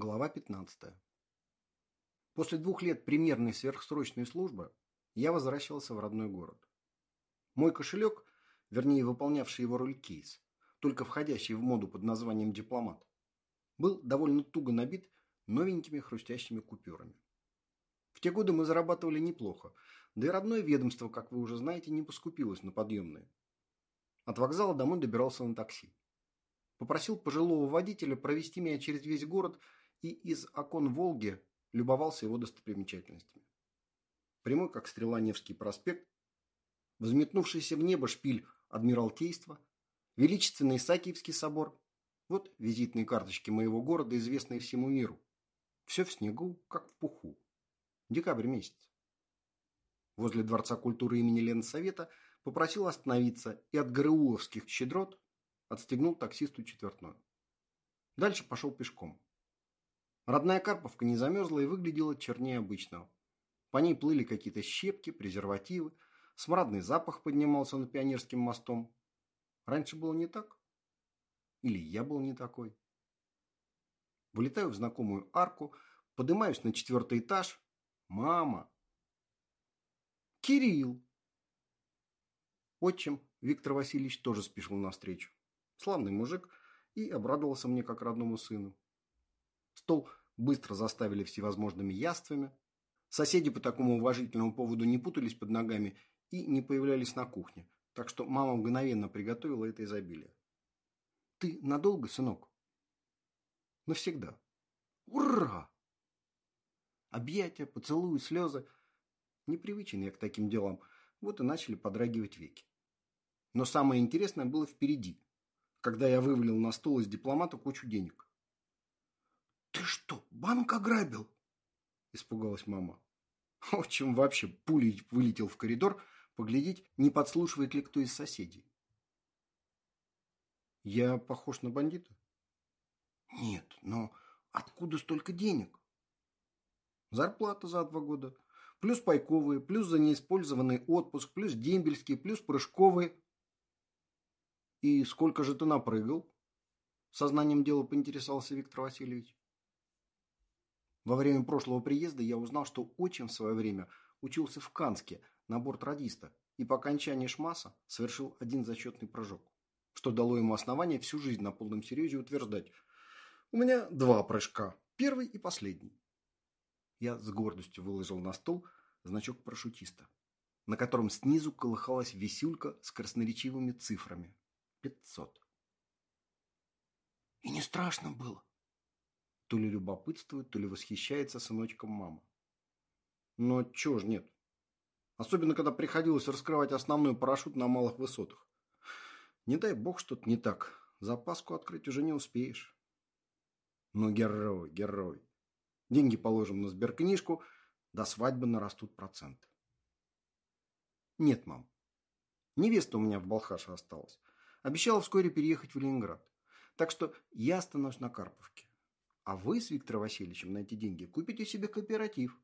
Глава 15. После двух лет примерной сверхсрочной службы я возвращался в родной город. Мой кошелек, вернее выполнявший его роль кейс, только входящий в моду под названием «дипломат», был довольно туго набит новенькими хрустящими купюрами. В те годы мы зарабатывали неплохо, да и родное ведомство, как вы уже знаете, не поскупилось на подъемные. От вокзала домой добирался на такси. Попросил пожилого водителя провести меня через весь город – и из окон Волги любовался его достопримечательностями. Прямой, как стрела Невский проспект, взметнувшийся в небо шпиль Адмиралтейства, величественный Исаакиевский собор, вот визитные карточки моего города, известные всему миру. Все в снегу, как в пуху. Декабрь месяц. Возле Дворца культуры имени Ленсовета попросил остановиться и от ГРУовских щедрот отстегнул таксисту четвертную. Дальше пошел пешком. Родная Карповка не замерзла и выглядела чернее обычного. По ней плыли какие-то щепки, презервативы, смрадный запах поднимался над Пионерским мостом. Раньше было не так? Или я был не такой? Вылетаю в знакомую арку, поднимаюсь на четвертый этаж. Мама! Кирилл! Отчим Виктор Васильевич тоже спешил навстречу. Славный мужик и обрадовался мне как родному сыну. Стол быстро заставили всевозможными яствами. Соседи по такому уважительному поводу не путались под ногами и не появлялись на кухне, так что мама мгновенно приготовила это изобилие. «Ты надолго, сынок?» «Навсегда». «Ура!» Объятия, поцелуи, слезы. Непривычен я к таким делам, вот и начали подрагивать веки. Но самое интересное было впереди, когда я вывалил на стол из дипломата кучу денег. «Ты что, банк ограбил?» – испугалась мама. Отчим вообще пулей вылетел в коридор поглядеть, не подслушивает ли кто из соседей. «Я похож на бандита?» «Нет, но откуда столько денег?» «Зарплата за два года, плюс пайковые, плюс за неиспользованный отпуск, плюс дембельские, плюс прыжковые». «И сколько же ты напрыгал?» Сознанием дела поинтересовался Виктор Васильевич. Во время прошлого приезда я узнал, что отчим в свое время учился в Канске на борт радиста и по окончании шмаса совершил один зачетный прыжок, что дало ему основание всю жизнь на полном серьезе утверждать «У меня два прыжка, первый и последний». Я с гордостью выложил на стол значок парашютиста, на котором снизу колыхалась висюлька с красноречивыми цифрами – 500. «И не страшно было?» То ли любопытствует, то ли восхищается сыночком мама. Но чего ж нет? Особенно, когда приходилось раскрывать основной парашют на малых высотах. Не дай бог что-то не так. Запаску открыть уже не успеешь. Но герой, герой. Деньги положим на сберкнижку, до свадьбы нарастут проценты. Нет, мам. Невеста у меня в Балхаше осталась. Обещала вскоре переехать в Ленинград. Так что я останусь на Карповке. А вы с Виктором Васильевичем на эти деньги купите себе кооператив.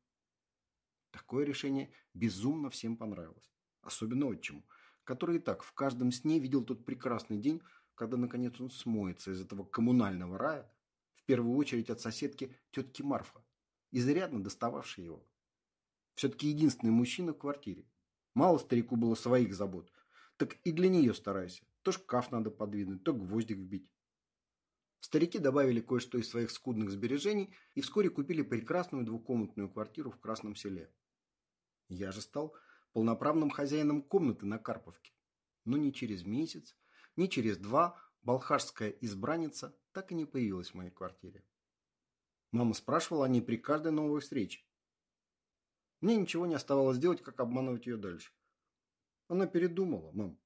Такое решение безумно всем понравилось. Особенно отчиму, который и так в каждом сне видел тот прекрасный день, когда наконец он смоется из этого коммунального рая, в первую очередь от соседки тетки Марфа, изрядно достававшей его. Все-таки единственный мужчина в квартире. Мало старику было своих забот. Так и для нее старайся. То шкаф надо подвинуть, то гвоздик вбить. Старики добавили кое-что из своих скудных сбережений и вскоре купили прекрасную двухкомнатную квартиру в Красном селе. Я же стал полноправным хозяином комнаты на Карповке. Но ни через месяц, ни через два балхашская избранница так и не появилась в моей квартире. Мама спрашивала о ней при каждой новой встрече. Мне ничего не оставалось делать, как обманывать ее дальше. Она передумала, мам.